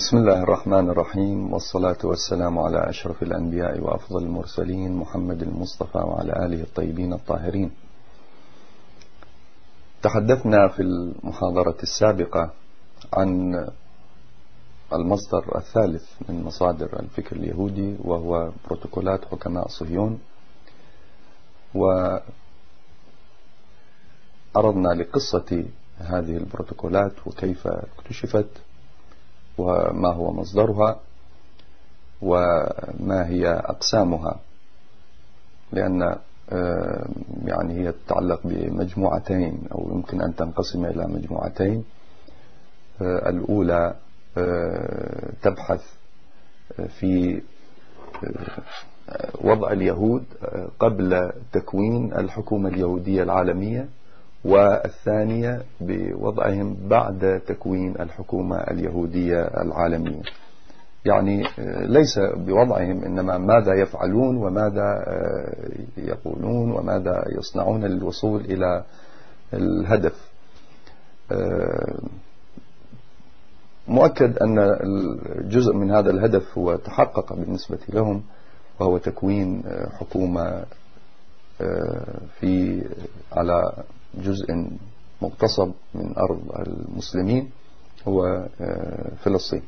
بسم الله الرحمن الرحيم والصلاة والسلام على أشرف الأنبياء وأفضل المرسلين محمد المصطفى وعلى آله الطيبين الطاهرين. تحدثنا في المحاضرة السابقة عن المصدر الثالث من مصادر الفكر اليهودي وهو بروتوكولات حكماء صهيون. وأردنا لقصة هذه البروتوكولات وكيف اكتشفت وما هو مصدرها وما هي أقسامها. لأن آه، يعني هي تتعلق بمجموعتين أو يمكن أن تنقسم إلى مجموعتين. آه، الأولى آه، تبحث في وضع اليهود قبل تكوين الحكومة اليهودية العالمية. والثانية بوضعهم بعد تكوين الحكومة اليهودية العالمية. يعني آه، ليس بوضعهم إنما ماذا يفعلون وماذا آه، يقولون وماذا يصنعون للوصول إلى الهدف. آه، مؤكد أن جزء من هذا الهدف هو تحقق بالنسبة لهم وهو تكوين حكومة في على جزء مغتصب من أرض المسلمين هو آه، فلسطين.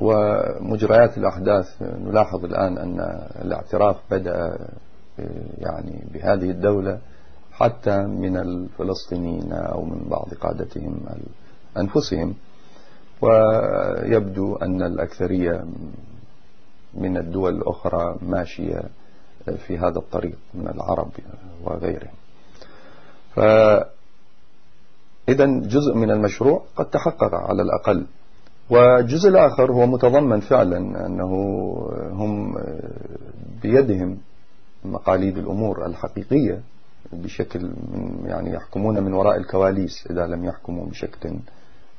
ومجريات الأحداث نلاحظ الآن أن الاعتراف بدأ آه، يعني بهذه الدولة حتى من الفلسطينيين أو من بعض قادتهم أنفسهم. ويبدو أن الأكثرية من الدول الأخرى ماشية في هذا الطريق من العرب وغيرهم. فإذا جزء من المشروع قد تحقق على الأقل. والجزء الآخر هو متضمن فعلا أنه هم بيدهم مقاليد الأمور الحقيقية بشكل من يعني يحكمون من وراء الكواليس إذا لم يحكموا بشكل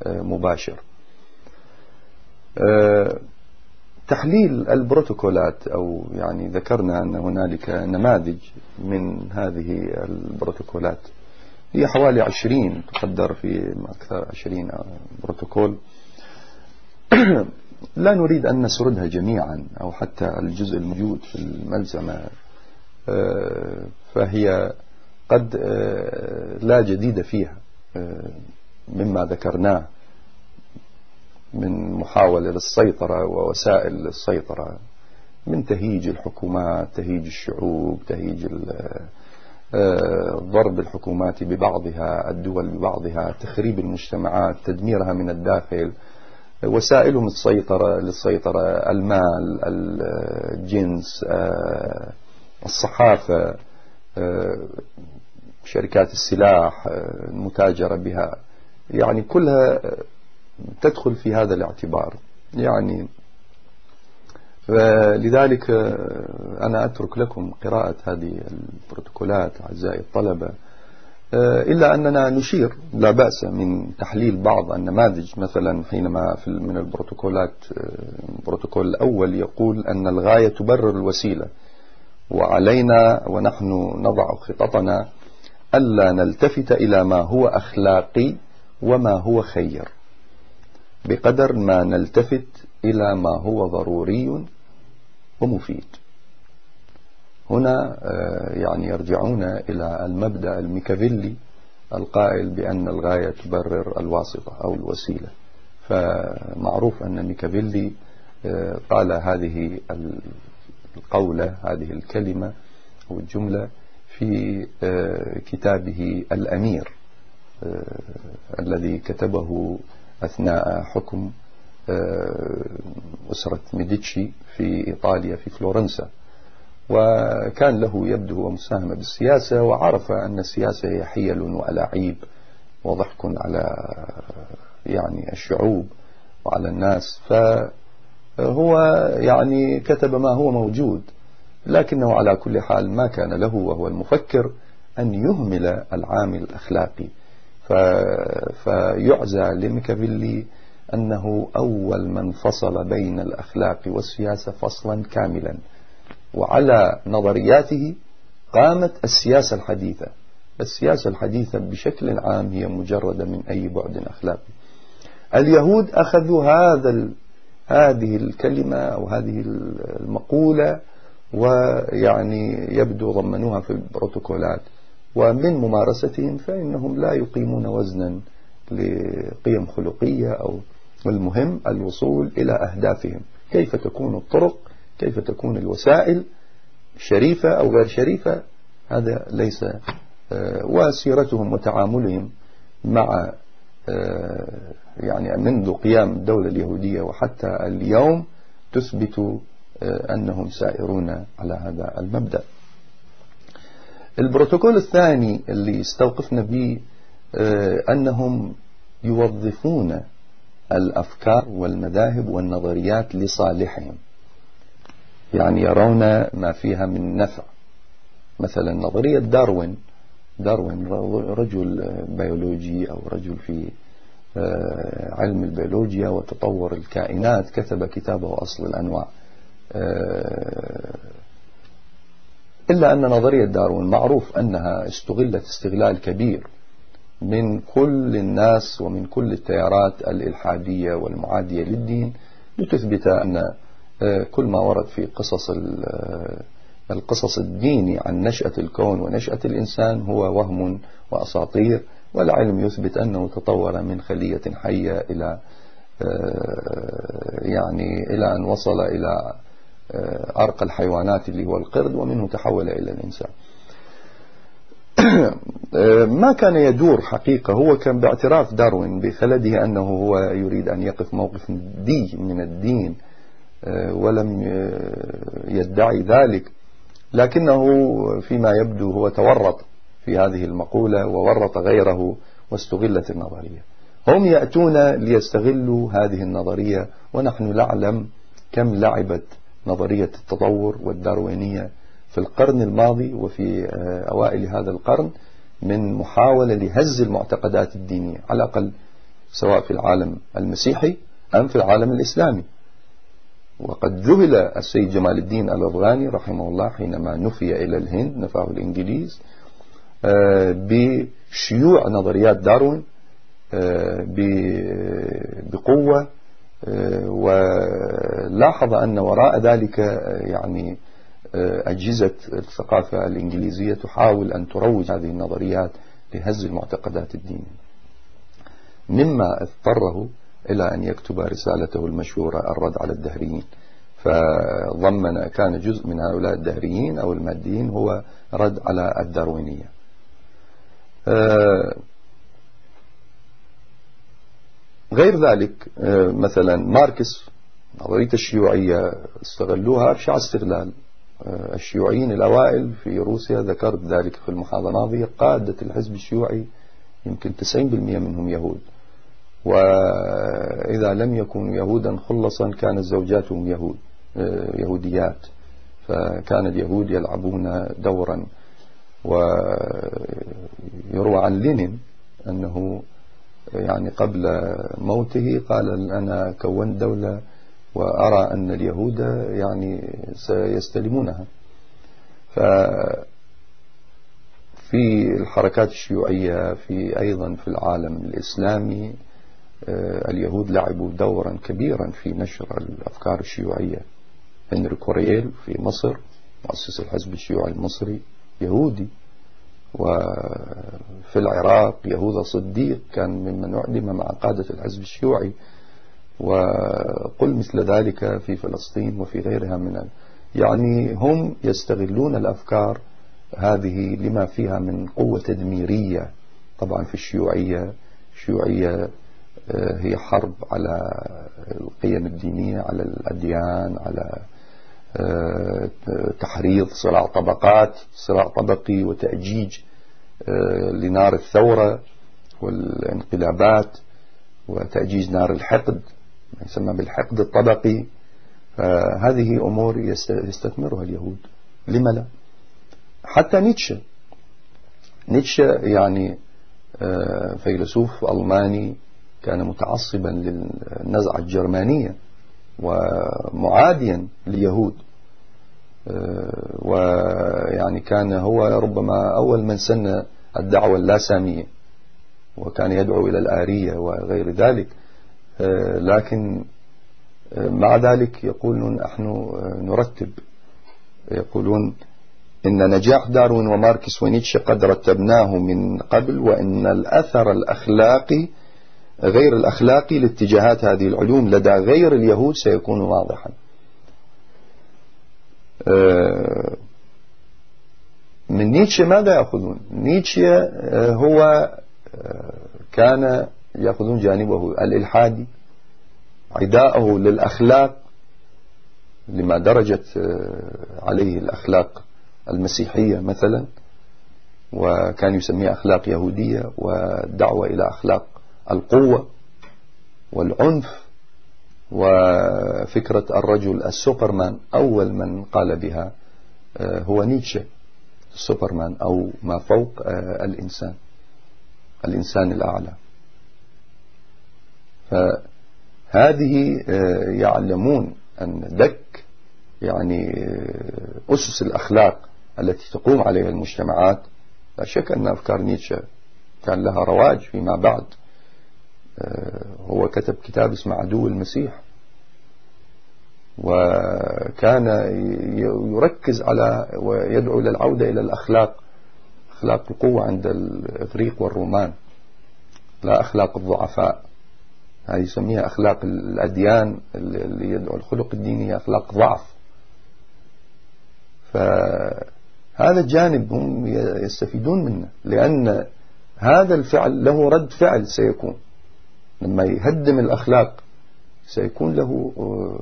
مباشر. تحليل البروتوكولات أو يعني ذكرنا أن هنالك نماذج من هذه البروتوكولات. هي حوالي عشرين تقدر في أكثر عشرين بروتوكول. لا نريد أن نسردها جميعا أو حتى الجزء الموجود في الملزمة آه، فهي قد آه، لا جديد فيها آه، مما ذكرناه من محاولة للسيطرة ووسائل السيطرة من تهيج الحكومات تهيج الشعوب تهيج آه، ضرب الحكومات ببعضها الدول ببعضها تخريب المجتمعات تدميرها من الداخل وسائلهم السيطرة للسيطرة المال الجنس آه، الصحافة آه، شركات السلاح المتاجرة بها. يعني كلها تدخل في هذا الاعتبار. يعني فلذلك آه، أنا أترك لكم قراءة هذه البروتوكولات أعزائي الطلبة. آه، إلا أننا نشير لا بأس من تحليل بعض النماذج. مثلا حينما في من البروتوكولات آه، البروتوكول الأول يقول أن الغاية تبرر الوسيلة وعلينا ونحن نضع خططنا ألا نلتفت إلى ما هو أخلاقي وما هو خير بقدر ما نلتفت إلى ما هو ضروري ومفيد. هنا آه، يعني يرجعون إلى المبدأ الميكافيلي القائل بأن الغاية تبرر الواسطة أو الوسيلة. فمعروف أن ميكافيلي آه، قال هذه القولة هذه الكلمة أو الجملة في آه، كتابه الأمير الذي كتبه أثناء حكم أسرة ميديتشي في إيطاليا في فلورنسا. وكان له يبدو مساهمة بالسياسة وعرف أن السياسة هي حيل وألاعيب وضحك على يعني الشعوب وعلى الناس. فهو يعني كتب ما هو موجود لكنه على كل حال ما كان له وهو المفكر أن يهمل العامل الأخلاقي. فيعزى لميكافيلي أنه أول من فصل بين الأخلاق والسياسة فصلا كاملا. وعلى نظرياته قامت السياسة الحديثة. السياسة الحديثة بشكل عام هي مجردة من أي بعد أخلاقي. اليهود أخذوا هذا هذه الكلمة أو هذه المقولة ويعني يبدو ضمنوها في البروتوكولات. ومن ممارستهم فإنهم لا يقيمون وزنا لقيم خلقية أو المهم الوصول إلى أهدافهم. كيف تكون الطرق؟ كيف تكون الوسائل؟ شريفة أو غير شريفة؟ هذا ليس آه، وسيرتهم وتعاملهم مع آه، يعني منذ قيام الدولة اليهودية وحتى اليوم تثبت آه، أنهم سائرون على هذا المبدأ. البروتوكول الثاني اللي استوقفنا به أنهم يوظفون الأفكار والمذاهب والنظريات لصالحهم. يعني يرون ما فيها من نفع. مثلا نظرية داروين. داروين رجل بيولوجي أو رجل في آه، علم البيولوجيا وتطور الكائنات كتب كتابه أصل الأنواع. آه، إلا أن نظرية داروين معروف أنها استغلت استغلال كبير من كل الناس ومن كل التيارات الإلحادية والمعادية للدين لتثبت أن آه، كل ما ورد في قصص آه، القصص الديني عن نشأة الكون ونشأة الإنسان هو وهم وأساطير والعلم يثبت أنه تطور من خلية حية إلى آه، يعني إلى أن وصل إلى أرقى الحيوانات اللي هو القرد ومنه تحول إلى الإنسان. ما كان يدور حقيقة هو كان باعتراف داروين بخلده أنه هو يريد أن يقف موقف دي من الدين آه، ولم يدعي ذلك. لكنه فيما يبدو هو تورط في هذه المقولة وورط غيره واستغلت النظرية. هم يأتون ليستغلوا هذه النظرية ونحن نعلم كم لعبت نظرية التطور والداروينية في القرن الماضي وفي آه، أوائل هذا القرن من محاولة لهز المعتقدات الدينية على الأقل سواء في العالم المسيحي أم في العالم الإسلامي. وقد ذهل السيد جمال الدين الأفغاني رحمه الله حينما نفي إلى الهند نفاه الإنجليز آه، بشيوع نظريات داروين آه، بقوة ولاحظ أن وراء ذلك يعني أجهزة الثقافة الإنجليزية تحاول أن تروج هذه النظريات لهز المعتقدات الدينية مما اضطره إلى أن يكتب رسالته المشهورة الرد على الدهريين. فضمن كان جزء من هؤلاء الدهريين أو الماديين هو رد على الداروينية. آه، غير ذلك آه، مثلا ماركس نظرية الشيوعية استغلوها أبشع استغلال. آه، الشيوعيين الأوائل في روسيا ذكرت ذلك في المحاضرة الماضية قادة الحزب الشيوعي يمكن 90% منهم يهود. وإذا لم يكونوا يهودا خلصا كانت زوجاتهم يهود آه، يهوديات. فكان اليهود يلعبون دورا. ويروى عن لينين أنه يعني قبل موته قال أنا كونت دولة وأرى أن اليهود يعني سيستلمونها. ففي الحركات الشيوعية في أيضا في العالم الإسلامي آه، اليهود لعبوا دورا كبيرا في نشر الأفكار الشيوعية. هنري كورييل في مصر مؤسس الحزب الشيوعي المصري يهودي. وفي العراق يهوذا صديق كان ممن أعدم مع قادة الحزب الشيوعي. وقل مثل ذلك في فلسطين وفي غيرها من يعني هم يستغلون الأفكار هذه لما فيها من قوة تدميرية طبعا في الشيوعية. الشيوعية آه، هي حرب على القيم الدينية على الأديان على آه، تحريض صراع طبقات صراع طبقي وتأجيج آه، لنار الثورة والانقلابات وتأجيج نار الحقد. يسمى بالحقد الطبقي. هذه أمور يستثمرها اليهود. لما لا؟ حتى نيتشه. نيتشه يعني آه، فيلسوف ألماني كان متعصبا للنزعة الجرمانية ومعاديا لليهود. آه، ويعني كان هو ربما أول من سن الدعوة اللاسامية وكان يدعو إلى الآرية وغير ذلك. لكن مع ذلك يقولون نحن نرتب. يقولون إن نجاح داروين وماركس ونيتشه قد رتبناه من قبل وإن الأثر الأخلاقي غير الأخلاقي لاتجاهات هذه العلوم لدى غير اليهود سيكون واضحا. آه، من نيتشه ماذا يأخذون؟ نيتشه آه، هو آه، كان يأخذون جانبه. الإلحادي عداءه للأخلاق لما درجت عليه الأخلاق المسيحية مثلا وكان يسميها أخلاق يهودية والدعوة إلى أخلاق القوة والعنف وفكرة الرجل السوبرمان أول من قال بها آه، هو نيتشه السوبرمان أو ما فوق آه، الإنسان الإنسان الأعلى. فهذه آه، يعلمون أن دك يعني أسس الأخلاق التي تقوم عليها المجتمعات لا شك أن أفكار نيتشه كان لها رواج فيما بعد. آه، هو كتب كتاب اسمه عدو المسيح. وكان يركز على ويدعو للعودة إلى الأخلاق أخلاق القوة عند الإغريق والرومان لا أخلاق الضعفاء. هذه يسميها أخلاق الأديان اللي يدعو الخلق الديني أخلاق ضعف. فهذا الجانب هم يستفيدون منه لأن هذا الفعل له رد فعل سيكون. لما يهدم الأخلاق سيكون له آه،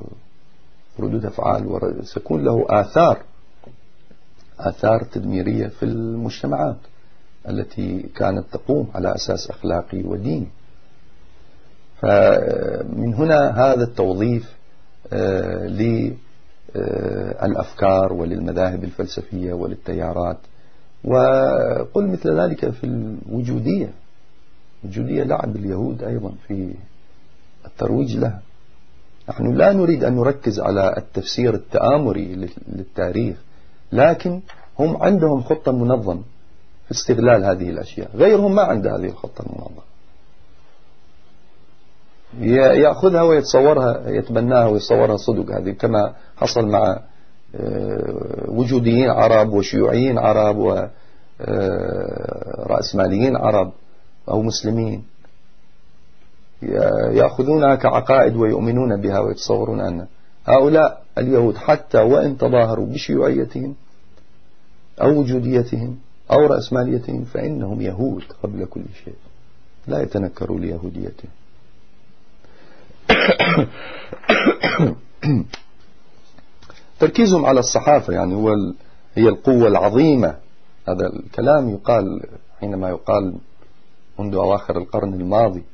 ردود أفعال وسيكون له آثار آثار تدميرية في المجتمعات التي كانت تقوم على أساس أخلاقي وديني. فمن هنا هذا التوظيف آه، للأفكار وللمذاهب الفلسفية وللتيارات. وقل مثل ذلك في الوجودية. الوجودية لعب اليهود أيضا في الترويج لها. نحن لا نريد أن نركز على التفسير التآمري للتاريخ لكن هم عندهم خطة منظمة في استغلال هذه الأشياء. غيرهم ما عنده هذه الخطة المنظمة. يأخذها ويتصورها يتبناها ويتصورها صدق. هذه كما حصل مع آه، وجوديين عرب وشيوعيين عرب ورأسماليين آه، عرب أو مسلمين. يأخذونها كعقائد ويؤمنون بها ويتصورون أن هؤلاء اليهود حتى وإن تظاهروا بشيوعيتهم أو وجوديتهم أو رأسماليتهم فإنهم يهود قبل كل شيء. لا يتنكروا ليهوديتهم تركيزهم على الصحافة يعني هو هي القوة العظيمة. هذا الكلام يقال حينما يقال منذ أواخر القرن الماضي.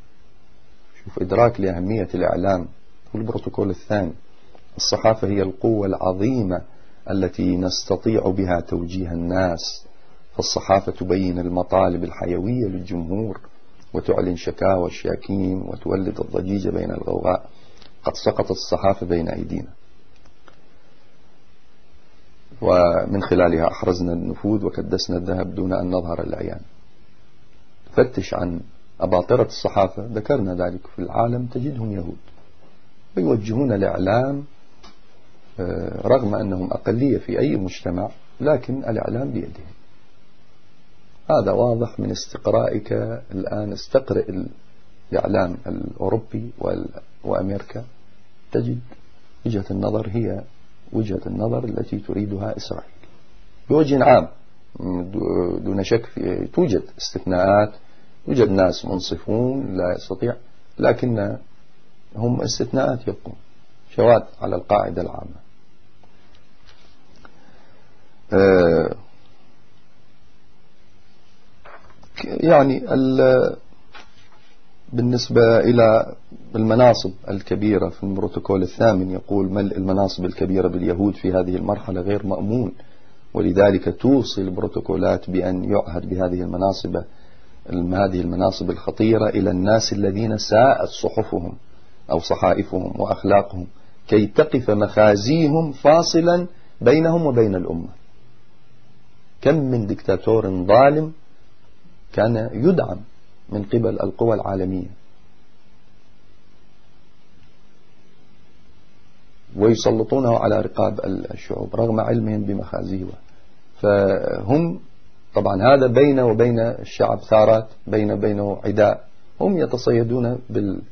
شوف إدراك لأهمية الإعلام. والبروتوكول الثاني. الصحافة هي القوة العظيمة التي نستطيع بها توجيه الناس. فالصحافة تبين المطالب الحيوية للجمهور. وتعلن شكاوى الشاكين وتولد الضجيج بين الغوغاء. قد سقطت الصحافة بين أيدينا. ومن خلالها أحرزنا النفوذ وكدسنا الذهب دون أن نظهر العيان فتش عن أباطرة الصحافة. ذكرنا ذلك في العالم. تجدهم يهود. ويوجهون الإعلام آه، رغم أنهم أقلية في أي مجتمع لكن الإعلام بيدهم. هذا واضح من استقرائك الآن. استقرئ الإعلام الأوروبي وأمريكا. تجد وجهة النظر هي وجهة النظر التي تريدها إسرائيل. بوجه عام دون شك توجد استثناءات يوجد ناس منصفون لا يستطيع لكن هم استثناءات يبقون. شواذ على القاعدة العامة. يعني بالنسبة إلى المناصب الكبيرة في البروتوكول الثامن يقول ملء المناصب الكبيرة باليهود في هذه المرحلة غير مأمون ولذلك توصي البروتوكولات بأن يعهد بهذه المناصب هذه المناصب الخطيرة إلى الناس الذين ساءت صحفهم أو صحائفهم وأخلاقهم كي تقف مخازيهم فاصلا بينهم وبين الأمة. كم من دكتاتور ظالم كان يدعم من قبل القوى العالمية. ويسلطونه على رقاب الشعوب رغم علمهم بمخازيه. فهم طبعا هذا بين وبين الشعب ثارات بين بينه عداء. هم يتصيدون بال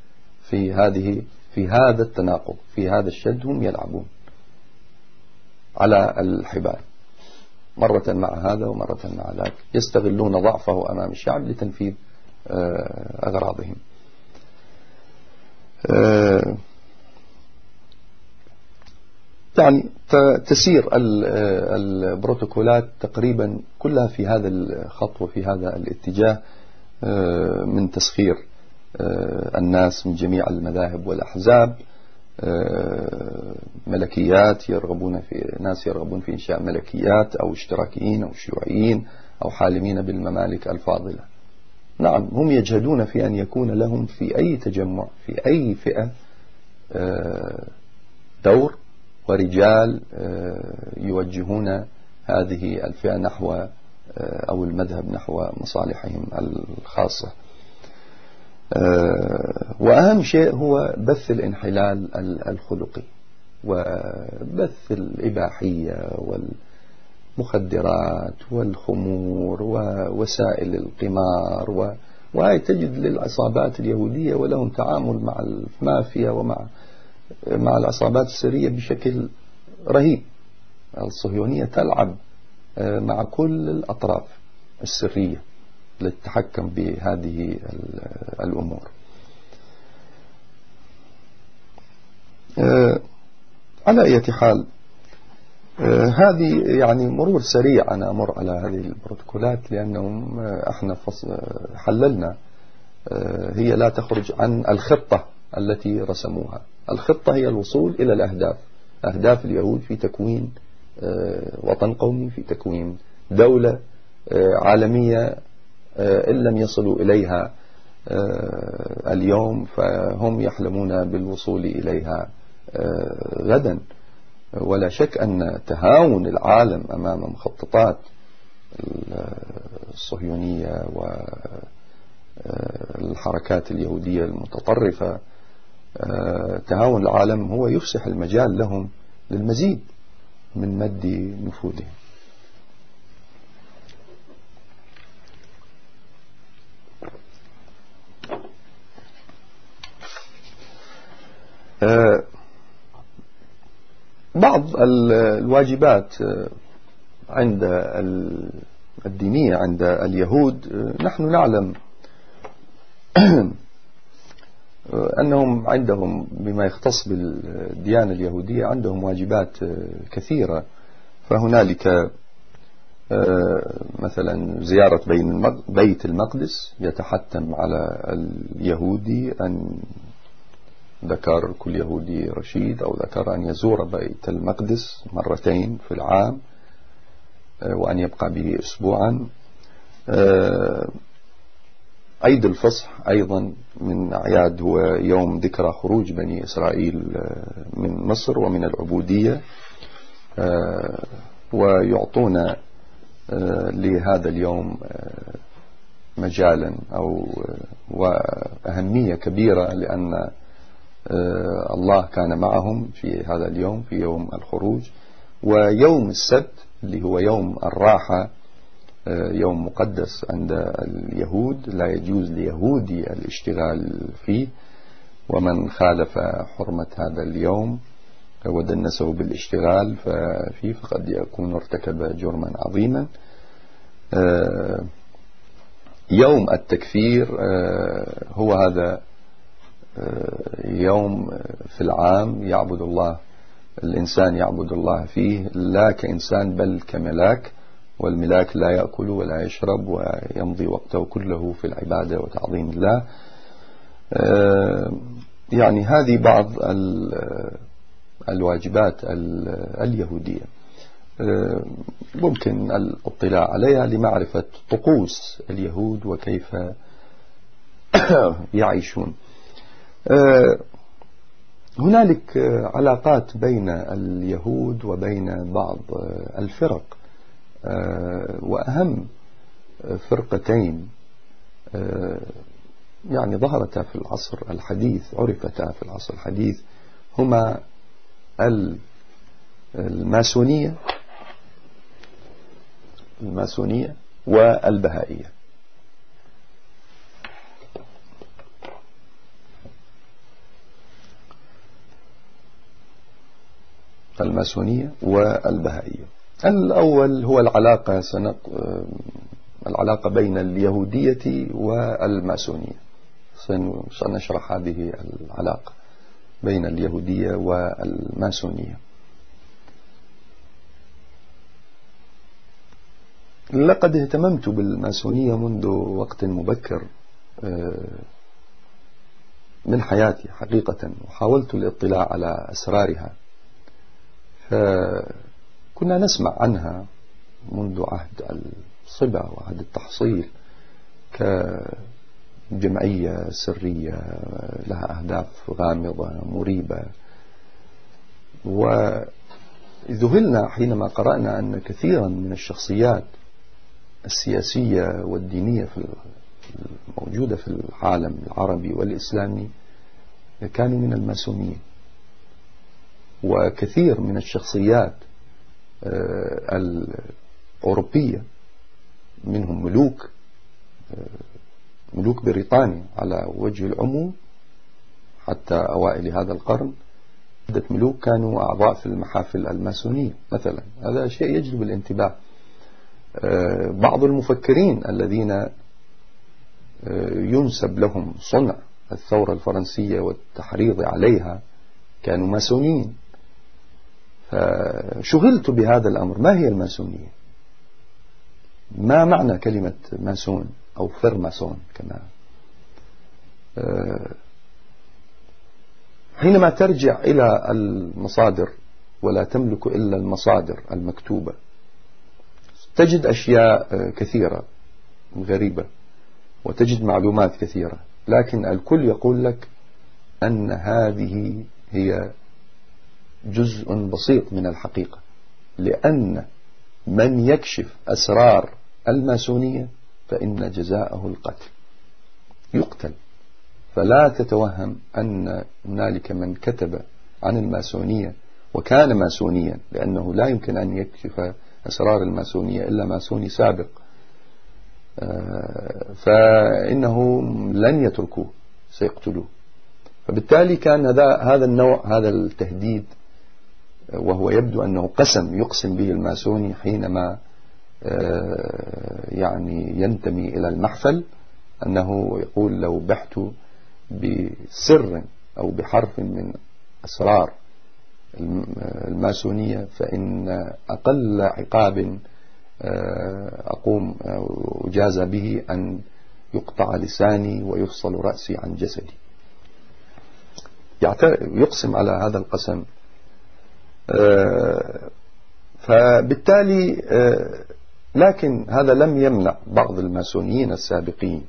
في هذه في هذا التناقض في هذا الشد هم يلعبون على الحبال. مرة مع هذا ومرة مع ذاك. يستغلون ضعفه أمام الشعب لتنفيذ آه، أغراضهم. آه، يعني تسير البروتوكولات تقريبا كلها في هذا الخط وفي هذا الاتجاه آه، من تسخير آه، الناس من جميع المذاهب والأحزاب. آه، ملكيات يرغبون في ناس يرغبون في إنشاء ملكيات أو اشتراكيين أو شيوعيين أو حالمين بالممالك الفاضلة. نعم هم يجهدون في أن يكون لهم في أي تجمع في أي فئة دور ورجال يوجهون هذه الفئة نحو أو المذهب نحو مصالحهم الخاصة. آه، وأهم شيء هو بث الانحلال الخلقي وبث الإباحية والمخدرات والخمور ووسائل القمار وهي تجد للعصابات اليهودية ولهم تعامل مع المافيا ومع مع العصابات السرية بشكل رهيب. الصهيونية تلعب آه، مع كل الأطراف السرية. للتحكم بهذه الأمور. آه، على أي حال آه، هذه يعني مرور سريع أنا أمر على هذه البروتوكولات لأنهم إحنا حللنا هي لا تخرج عن الخطة التي رسموها. الخطة هي الوصول إلى الأهداف أهداف اليهود في تكوين وطن قومي في تكوين دولة عالمية آه، إن لم يصلوا إليها آه، اليوم فهم يحلمون بالوصول إليها آه، غدا. ولا شك أن تهاون العالم أمام مخططات الصهيونية والحركات اليهودية المتطرفة. تهاون العالم هو يفسح المجال لهم للمزيد من مد نفوذهم. بعض الواجبات آه، عند الدينية عند اليهود آه، نحن نعلم أنهم عندهم بما يختص بالديانة اليهودية عندهم واجبات كثيرة. فهنالك مثلا زيارة بيت المقدس يتحتم على اليهودي أن ذكر كل يهودي رشيد أو ذكر أن يزور بيت المقدس مرتين في العام آه، وأن يبقى به أسبوعا. آه، عيد الفصح أيضا من أعياد هو يوم ذكرى خروج بني إسرائيل آه، من مصر ومن العبودية. ويعطون لهذا اليوم مجالا أو وأهمية كبيرة لأن الله كان معهم في هذا اليوم في يوم الخروج. ويوم السبت اللي هو يوم الراحة آه، يوم مقدس عند اليهود لا يجوز ليهودي الاشتغال فيه. ومن خالف حرمة هذا اليوم ودنسه بالاشتغال فيه فقد يكون ارتكب جرما عظيما. آه، يوم التكفير هو هذا يوم في العام يعبد الله الإنسان يعبد الله فيه لا كإنسان بل كملاك والملاك لا يأكل ولا يشرب ويمضي وقته كله في العبادة وتعظيم الله. آه، يعني هذه بعض الواجبات اليهودية. آه، ممكن الاطلاع عليها لمعرفة طقوس اليهود وكيف يعيشون. هنالك آه، علاقات بين اليهود وبين بعض آه، الفرق وأهم فرقتين يعني ظهرتا في العصر الحديث عرفتا في العصر الحديث هما الماسونية الماسونية والبهائية. الماسونية والبهائية. الأول هو العلاقة سنق... العلاقة بين اليهودية والماسونية. سنشرح هذه العلاقة بين اليهودية والماسونية. لقد اهتممت بالماسونية منذ وقت مبكر آه، من حياتي حقيقة وحاولت الاطلاع على أسرارها. فكنا نسمع عنها منذ عهد الصبا وعهد التحصيل كجمعية سرية لها أهداف غامضة مريبة. وذهلنا حينما قرأنا أن كثيرا من الشخصيات السياسية والدينية في الموجودة في العالم العربي والإسلامي كانوا من الماسونيين. وكثير من الشخصيات آه، الأوروبية منهم ملوك آه، ملوك بريطانيا على وجه العموم حتى أوائل هذا القرن عدة ملوك كانوا أعضاء في المحافل الماسونية مثلا. هذا شيء يجلب الانتباه. آه، بعض المفكرين الذين ينسب لهم صنع الثورة الفرنسية والتحريض عليها كانوا ماسونيين. فشغلت بهذا الأمر. ما هي الماسونية؟ ما معنى كلمة ماسون أو فرماسون كما؟ آه، حينما ترجع إلى المصادر ولا تملك إلا المصادر المكتوبة تجد أشياء آه، كثيرة غريبة وتجد معلومات كثيرة لكن الكل يقول لك أن هذه هي جزء بسيط من الحقيقة. لأن من يكشف أسرار الماسونية فإن جزاءه القتل. يقتل. فلا تتوهم أن هنالك من كتب عن الماسونية وكان ماسونيا لأنه لا يمكن أن يكشف أسرار الماسونية إلا ماسوني سابق. آه، فإنه لن يتركوه سيقتلوه. فبالتالي كان هذا النوع هذا التهديد وهو يبدو أنه قسم يقسم به الماسوني حينما آه، يعني ينتمي إلى المحفل أنه يقول لو بحت بسر أو بحرف من أسرار الماسونية فإن أقل عقاب آه، أقوم أجازى به أن يقطع لساني ويفصل رأسي عن جسدي. يقسم على هذا القسم آه، فبالتالي آه، لكن هذا لم يمنع بعض الماسونيين السابقين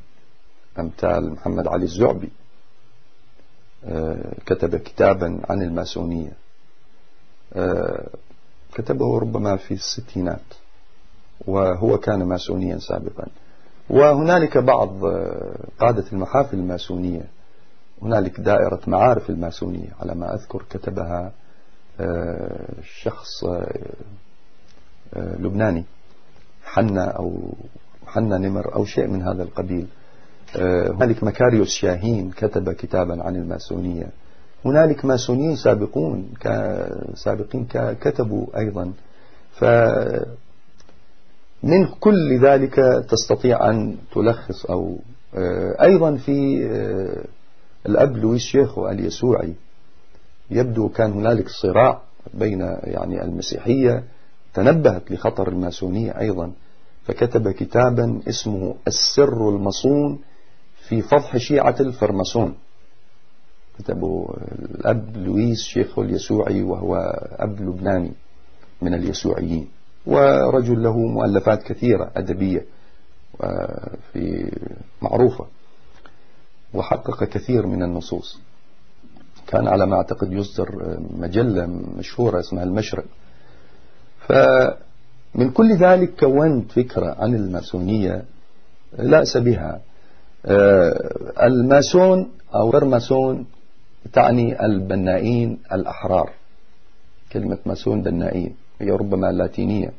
أمثال محمد علي الزعبي آه، كتب كتابا عن الماسونية كتبه ربما في الستينات وهو كان ماسونيا سابقا. وهنالك بعض قادة المحافل الماسونية هنالك دائرة معارف الماسونية على ما أذكر كتبها شخص آه، آه، لبناني حنا أو حنا نمر أو شيء من هذا القبيل. آه، هنالك مكاريوس شاهين كتب كتابا عن الماسونية. هنالك ماسونيين سابقون سابقين كتبوا أيضا. ف من كل ذلك تستطيع أن تلخص أو أيضا في الأب لويس شيخو اليسوعي. يبدو كان هنالك صراع بين يعني المسيحية تنبهت لخطر الماسونية أيضا فكتب كتابا اسمه السر المصون في فضح شيعة الفرماسون. كتبه الأب لويس شيخ اليسوعي وهو أب لبناني من اليسوعيين ورجل له مؤلفات كثيرة أدبية في معروفة وحقق كثير من النصوص. كان على ما أعتقد يصدر مجلة مشهورة اسمها المشرق. فمن كل ذلك كونت فكرة عن الماسونية لا بها. آه، الماسون أو غير ماسون تعني البنائين الأحرار. كلمة ماسون بنائين هي ربما لاتينية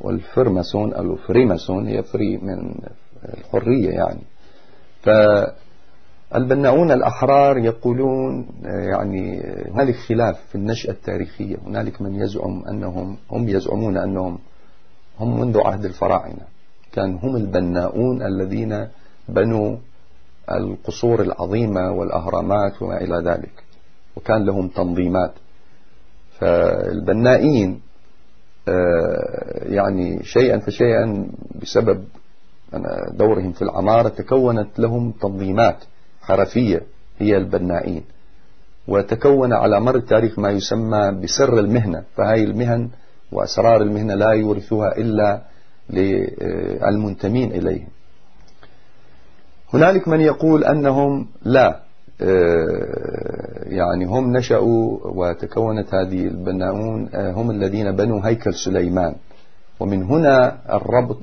والفرماسون أو freemason هي free من الحرية يعني. فالبناؤون الأحرار يقولون يعني هنالك خلاف في النشأة التاريخية. هنالك من يزعم أنهم هم يزعمون أنهم هم منذ عهد الفراعنة. كان هم البناؤون الذين بنوا القصور العظيمة والأهرامات وما إلى ذلك وكان لهم تنظيمات. فالبنائين آه، يعني شيئا فشيئا بسبب دورهم في العمارة تكونت لهم تنظيمات. حرفية هي البنائين وتكون على مر التاريخ ما يسمى بسر المهنة. فهذه المهن وأسرار المهنة لا يورثها إلا للمنتمين إليهم. هنالك من يقول أنهم لا آه، يعني هم نشأوا وتكونت هذه البناؤون آه، هم الذين بنوا هيكل سليمان. ومن هنا الربط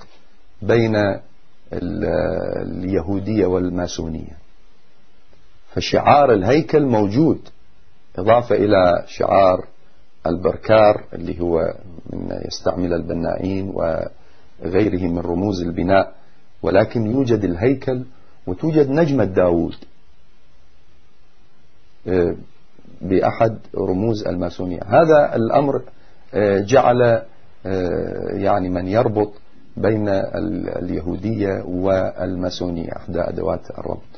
بين اليهودية والماسونية. فشعار الهيكل موجود. إضافة إلى شعار البركار اللي هو من يستعمل البنائين وغيره من رموز البناء ولكن يوجد الهيكل وتوجد نجمة داوود آه، بأحد رموز الماسونية. هذا الأمر آه، جعل آه، يعني من يربط بين اليهودية والماسونية أحدى أدوات الربط.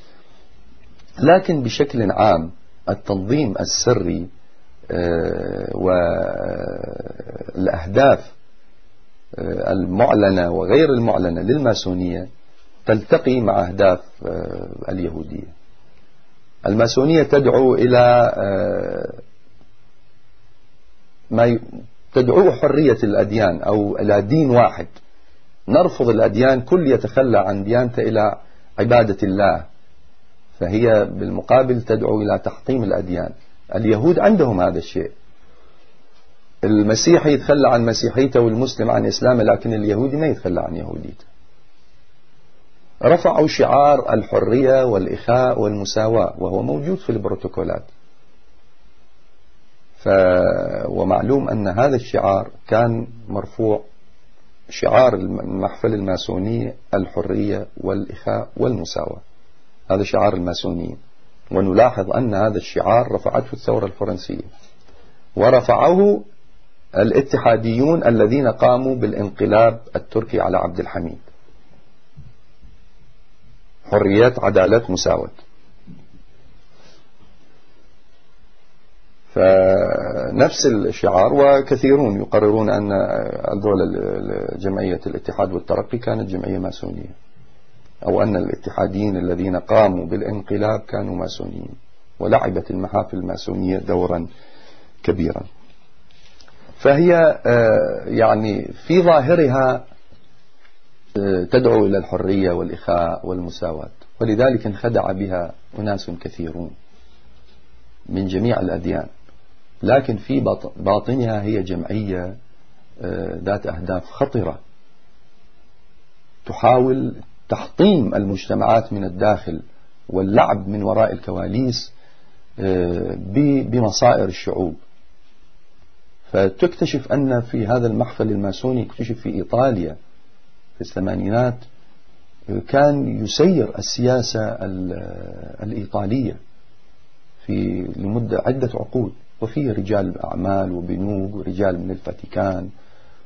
لكن بشكل عام التنظيم السري والأهداف المعلنة وغير المعلنة للماسونية تلتقي مع أهداف اليهودية. الماسونية تدعو إلى آه، ما تدعو حرية الأديان أو إلى دين واحد. نرفض الأديان كل يتخلى عن ديانته إلى عبادة الله. فهي بالمقابل تدعو إلى تحطيم الأديان. اليهود عندهم هذا الشيء. المسيحي يتخلى عن مسيحيته والمسلم عن إسلامه لكن اليهودي ما يتخلى عن يهوديته. رفعوا شعار الحرية والإخاء والمساواة وهو موجود في البروتوكولات. ف... ومعلوم أن هذا الشعار كان مرفوع شعار المحفل الماسوني الحرية والإخاء والمساواة. هذا شعار الماسونيين. ونلاحظ أن هذا الشعار رفعته الثورة الفرنسية. ورفعه الاتحاديون الذين قاموا بالانقلاب التركي على عبد الحميد. حريات عدالة مساواة فنفس الشعار وكثيرون يقررون أن الدولة جمعية الاتحاد والترقي كانت جمعية ماسونية. أو أن الاتحاديين الذين قاموا بالانقلاب كانوا ماسونيين ولعبت المحافل الماسونية دورا كبيرا. فهي آه، يعني في ظاهرها تدعو إلى الحرية والإخاء والمساواة ولذلك انخدع بها أناس كثيرون من جميع الأديان. لكن في باطنها هي جمعية آه، ذات أهداف خطرة تحاول تحطيم المجتمعات من الداخل واللعب من وراء الكواليس آه، بمصائر الشعوب. فتكتشف أن في هذا المحفل الماسوني اكتشف في إيطاليا في الثمانينات كان يسير السياسة الإيطالية في لمدة عدة عقود. وفيه رجال أعمال وبنوك ورجال من الفاتيكان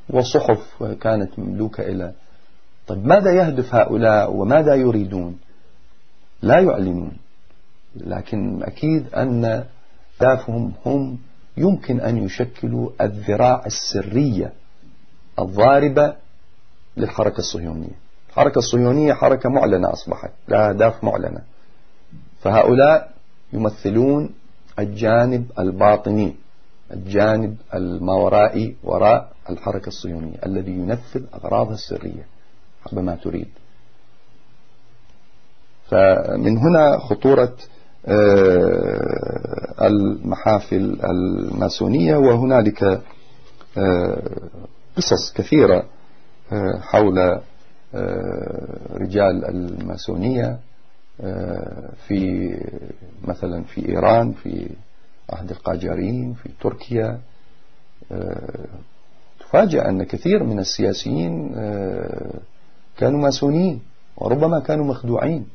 وصحف كانت مملوكة إلى طيب ماذا يهدف هؤلاء وماذا يريدون؟ لا يعلنون لكن أكيد أن أهدافهم هم يمكن أن يشكلوا الذراع السرية الضاربة للحركة الصهيونية. الحركة الصهيونية حركة معلنة أصبحت لها أهداف معلنة. فهؤلاء يمثلون الجانب الباطني الجانب الماورائي وراء الحركة الصهيونية الذي ينفذ أغراضها السرية. حسب ما تريد. فمن هنا خطورة آه، المحافل الماسونية وهنالك آه، قصص كثيرة حول آه، رجال الماسونية في مثلا في إيران في عهد القاجاريين في تركيا تفاجأ أن كثير من السياسيين كانوا ماسونيين وربما كانوا مخدوعين.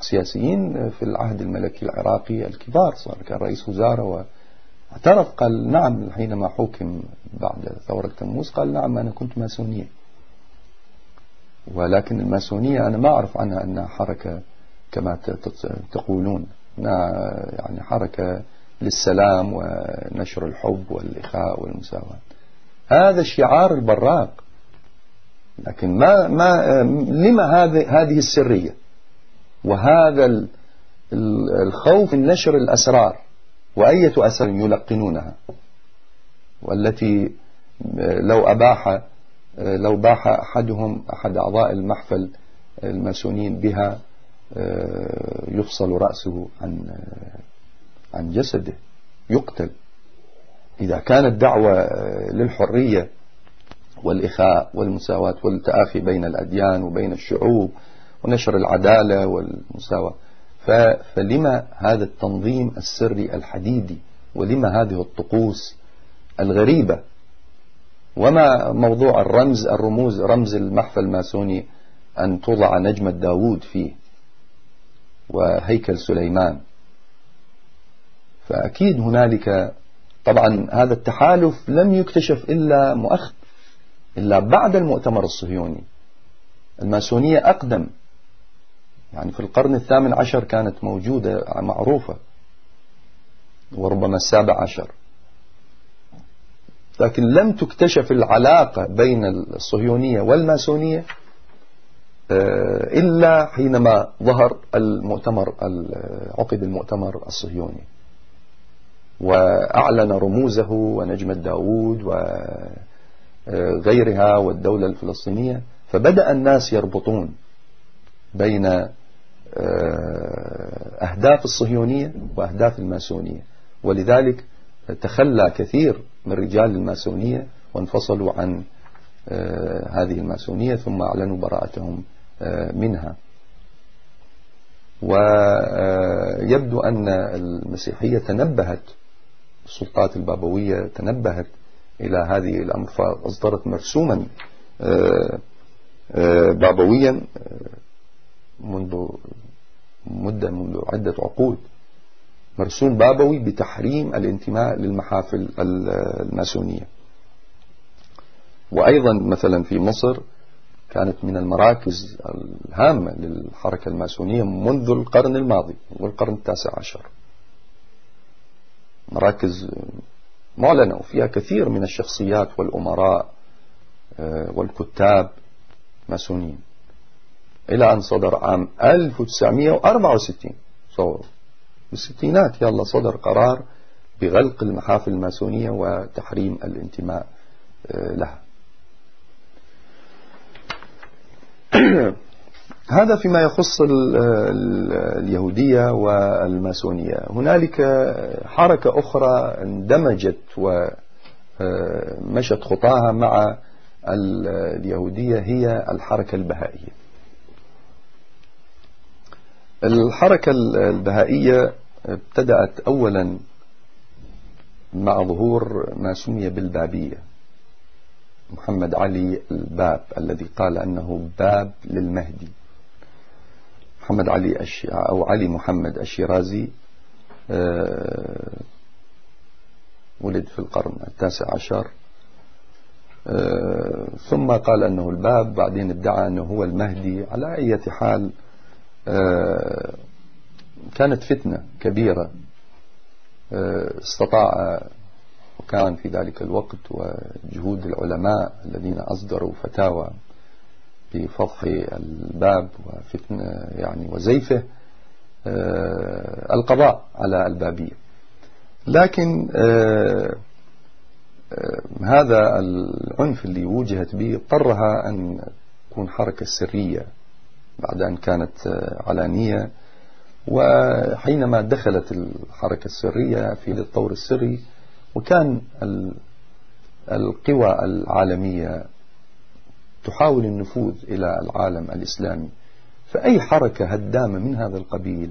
سياسيين في العهد الملكي العراقي الكبار صار كان رئيس وزارة واعترف قال نعم حينما حكم بعد ثورة تموز قال نعم أنا كنت ماسونية. ولكن الماسونية أنا ما أعرف عنها أنها حركة كما تقولون يعني حركة للسلام ونشر الحب والإخاء والمساواة. هذا الشعار البراق. لكن ما ما لما هذه السرية وهذا الخوف من نشر الأسرار وأية أسرار يلقنونها والتي لو أباح لو باح أحدهم أحد أعضاء المحفل الماسونين بها يفصل رأسه عن عن جسده يقتل. إذا كانت دعوة للحرية والإخاء والمساواة والتآخي بين الأديان وبين الشعوب ونشر العدالة والمساواة. فلما هذا التنظيم السري الحديدي ولما هذه الطقوس الغريبة وما موضوع الرمز الرموز رمز المحفل الماسوني أن توضع نجمة داوود فيه وهيكل سليمان. فأكيد هنالك طبعا هذا التحالف لم يكتشف إلا مؤخر إلا بعد المؤتمر الصهيوني. الماسونية أقدم. يعني في القرن الثامن عشر كانت موجودة معروفة. وربما السابع عشر. لكن لم تكتشف العلاقة بين الصهيونية والماسونية آه، إلا حينما ظهر المؤتمر عقد المؤتمر الصهيوني. وأعلن رموزه ونجمة داود وغيرها والدولة الفلسطينية فبدأ الناس يربطون بين آه، أهداف الصهيونية وأهداف الماسونية. ولذلك تخلى كثير من رجال الماسونية وانفصلوا عن آه، هذه الماسونية ثم أعلنوا براءتهم آه، منها. ويبدو أن المسيحية تنبهت السلطات البابوية تنبهت إلى هذه الأمر فأصدرت مرسوما بابويا منذ مدة منذ عدة عقود. مرسوم بابوي بتحريم الانتماء للمحافل الماسونية. وأيضا مثلا في مصر كانت من المراكز الهامة للحركة الماسونية منذ القرن الماضي منذ القرن التاسع عشر. مراكز معلنة وفيها كثير من الشخصيات والأمراء آه، والكتاب ماسونيين إلى أن صدر عام 1964 صور بالستينات يلا صدر قرار بغلق المحافل الماسونية وتحريم الانتماء آه، لها. هذا فيما يخص اليهودية والماسونية. هنالك حركة أخرى اندمجت ومشت خطاها مع اليهودية هي الحركة البهائية. الحركة البهائية ابتدأت أولا مع ظهور ما سمي بالبابية. محمد علي الباب الذي قال أنه باب للمهدي. محمد علي أو علي محمد الشيرازي آه، ولد في القرن التاسع عشر. آه، ثم قال أنه الباب بعدين ادعى أنه هو المهدي. على أي حال آه، كانت فتنة كبيرة. استطاع وكان في ذلك الوقت وجهود العلماء الذين أصدروا فتاوى بفضح الباب وفتن يعني وزيفه آه، القضاء على البابية. لكن آه، آه، هذا العنف اللي وجهت به اضطرها أن تكون حركة سرية بعد أن كانت علانية. وحينما دخلت الحركة السرية في الطور السري وكان القوى العالمية تحاول النفوذ إلى العالم الإسلامي. فأي حركة هدامة من هذا القبيل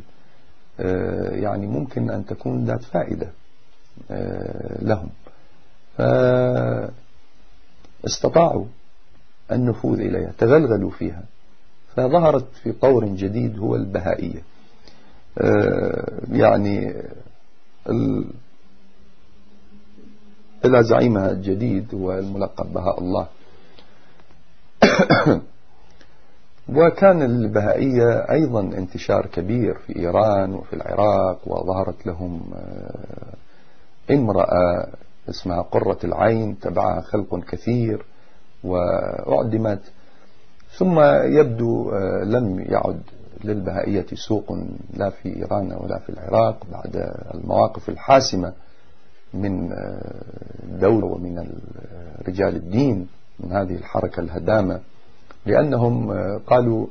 آه، يعني ممكن أن تكون ذات فائدة آه، لهم. استطاعوا النفوذ إليها تغلغلوا فيها. فظهرت في طور جديد هو البهائية. آه، يعني إلى زعيمها الجديد هو الملقب بهاء الله. وكان البهائية أيضا انتشار كبير في إيران وفي العراق وظهرت لهم آه، امرأة اسمها قرة العين تبعها خلق كثير وأعدمت. ثم يبدو آه، لم يعد للبهائية سوق لا في إيران ولا في العراق بعد المواقف الحاسمة من الدولة آه، ومن رجال الدين. من هذه الحركة الهدامة لأنهم آه، قالوا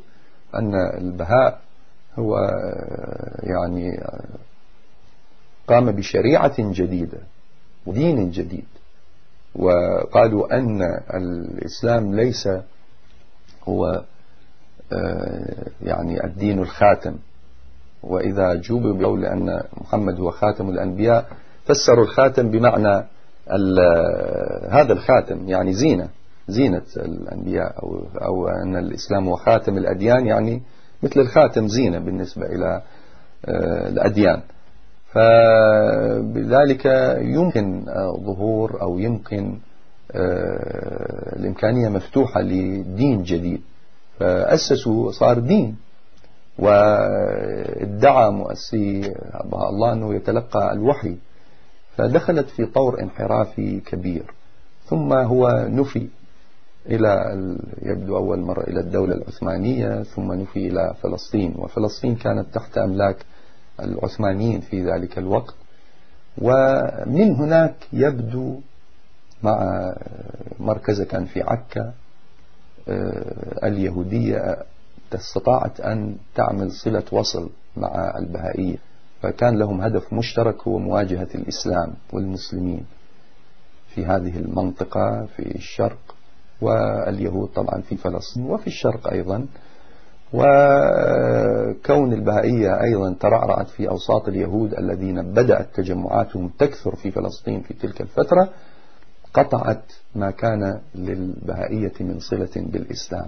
أن البهاء هو يعني قام بشريعة جديدة ودين جديد. وقالوا أن الإسلام ليس هو آه، يعني الدين الخاتم. وإذا جوبوا بقول أن محمد هو خاتم الأنبياء فسروا الخاتم بمعنى هذا الخاتم يعني زينة. زينة الأنبياء أو, أو أن الإسلام هو خاتم الأديان يعني مثل الخاتم زينة بالنسبة إلى آه، الأديان. فبذلك يمكن ظهور أو يمكن آه، الإمكانية مفتوحة لدين جديد. فأسسوا صار دين. وادعى مؤسسي الله أنه يتلقى الوحي. فدخلت في طور انحرافي كبير. ثم هو نفي. إلى يبدو أول مرة إلى الدولة العثمانية ثم نفي إلى فلسطين. وفلسطين كانت تحت أملاك العثمانيين في ذلك الوقت. ومن هناك يبدو مع مركزه كان في عكا آه، اليهودية استطاعت أن تعمل صلة وصل مع البهائية. فكان لهم هدف مشترك هو مواجهة الإسلام والمسلمين في هذه المنطقة في الشرق. واليهود طبعا في فلسطين وفي الشرق أيضا. وكون البهائية أيضا ترعرعت في أوساط اليهود الذين بدأت تجمعاتهم تكثر في فلسطين في تلك الفترة قطعت ما كان للبهائية من صلة بالإسلام.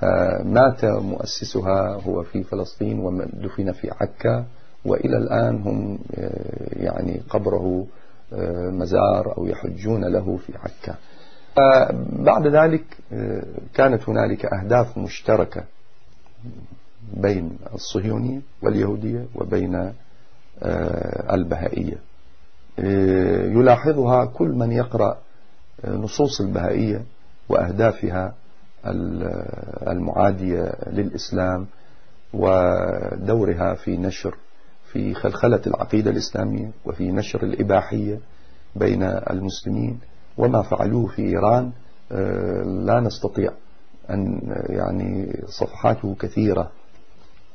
فمات مؤسسها هو في فلسطين ودفن في عكا وإلى الآن هم آه، يعني قبره آه، مزار أو يحجون له في عكا. بعد ذلك آه، كانت هنالك أهداف مشتركة بين الصهيونية واليهودية وبين البهائية. يلاحظها كل من يقرأ نصوص البهائية وأهدافها المعادية للإسلام ودورها في نشر في خلخلة العقيدة الإسلامية وفي نشر الإباحية بين المسلمين. وما فعلوه في إيران آه، لا نستطيع أن يعني صفحاته كثيرة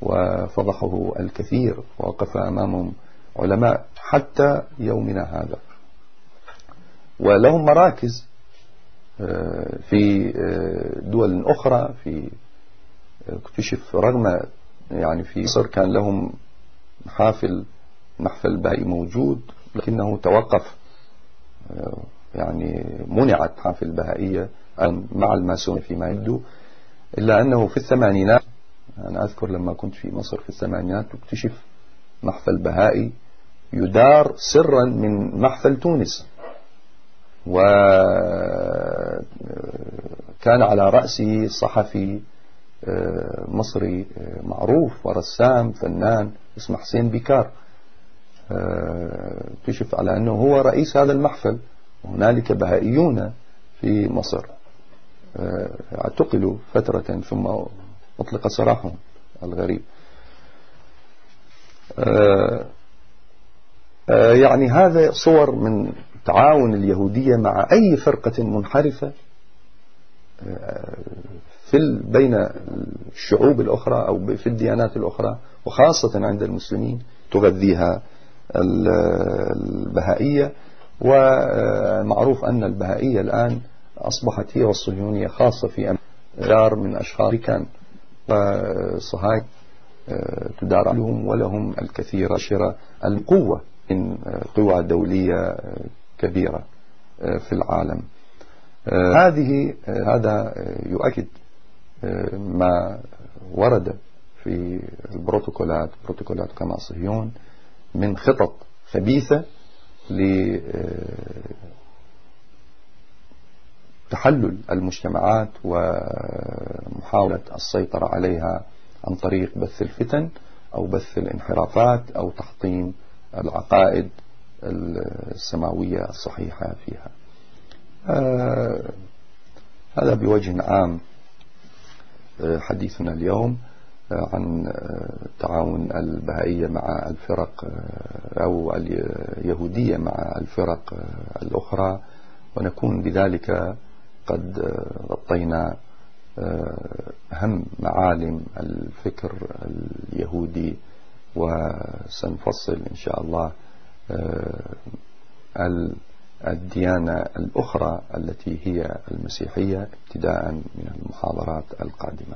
وفضحه الكثير ووقف أمامهم علماء حتى يومنا هذا. ولهم مراكز آه، في آه، دول أخرى في آه، اكتشف رغم يعني في مصر كان لهم حافل محفل باقي موجود لكنه توقف يعني منعت حافل البهائية مع الماسون فيما يبدو إلا أنه في الثمانينات أنا أذكر لما كنت في مصر في الثمانينات اكتشف محفل بهائي يدار سرا من محفل تونس. وكان على رأسه صحفي آه، مصري آه، معروف ورسام فنان اسمه حسين اكتشف آه، على أنه هو رئيس هذا المحفل. وهنالك بهائيون في مصر. اعتقلوا فترة ثم أطلق سراحهم الغريب. يعني هذا صور من تعاون اليهودية مع أي فرقة منحرفة في بين الشعوب الأخرى أو في الديانات الأخرى وخاصة عند المسلمين تغذيها البهائية. ومعروف أن البهائية الآن أصبحت هي والصهيونية خاصة في دار من أشخاص كان وصهاينة تدار لهم ولهم الكثير شراء القوة من قوى دولية كبيرة آه، في العالم. هذه هذا يؤكد ما ورد في البروتوكولات بروتوكولات كما صهيون من خطط خبيثة لتحلل المجتمعات ومحاولة السيطرة عليها عن طريق بث الفتن أو بث الانحرافات أو تحطيم العقائد السماوية الصحيحة فيها. آه، هذا بوجه عام آه، حديثنا اليوم. آه، عن تعاون البهائية مع الفرق أو اليهودية مع الفرق الأخرى. ونكون بذلك قد غطينا أهم معالم الفكر اليهودي. وسنفصل إن شاء الله الديانة الأخرى التي هي المسيحية ابتداء من المحاضرات القادمة.